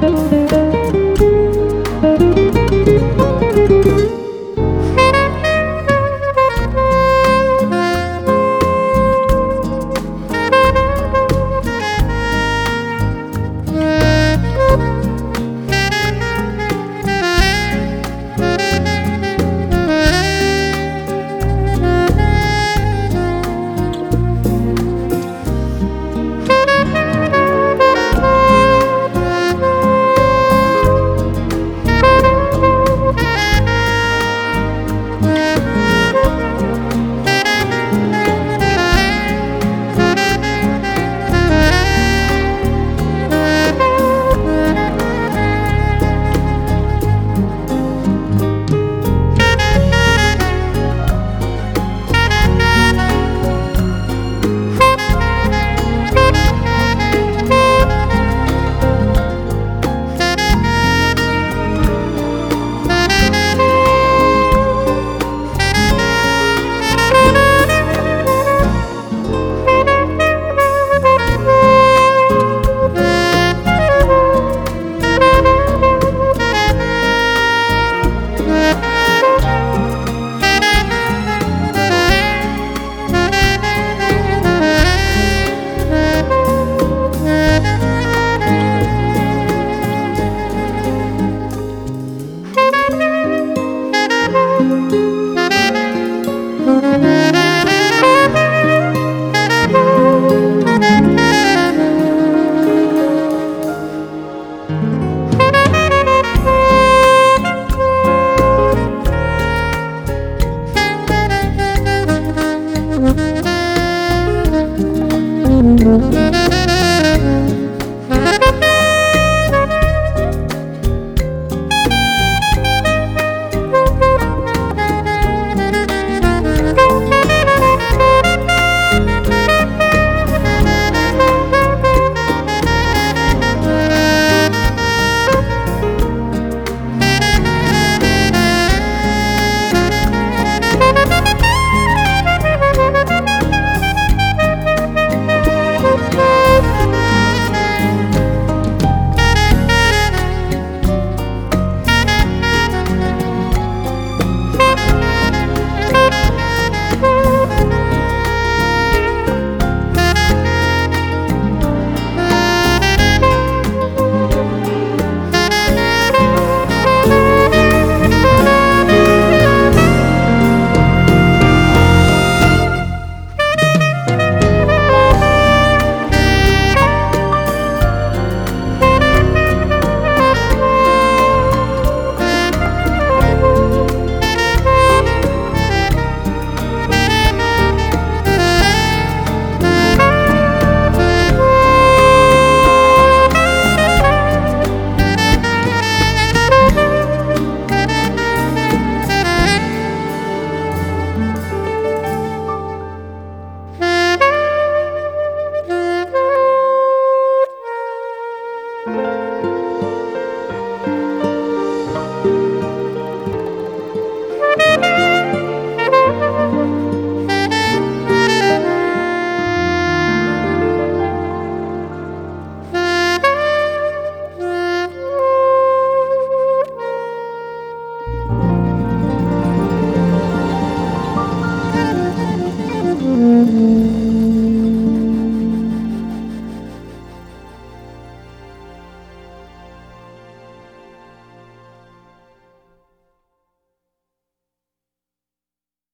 Música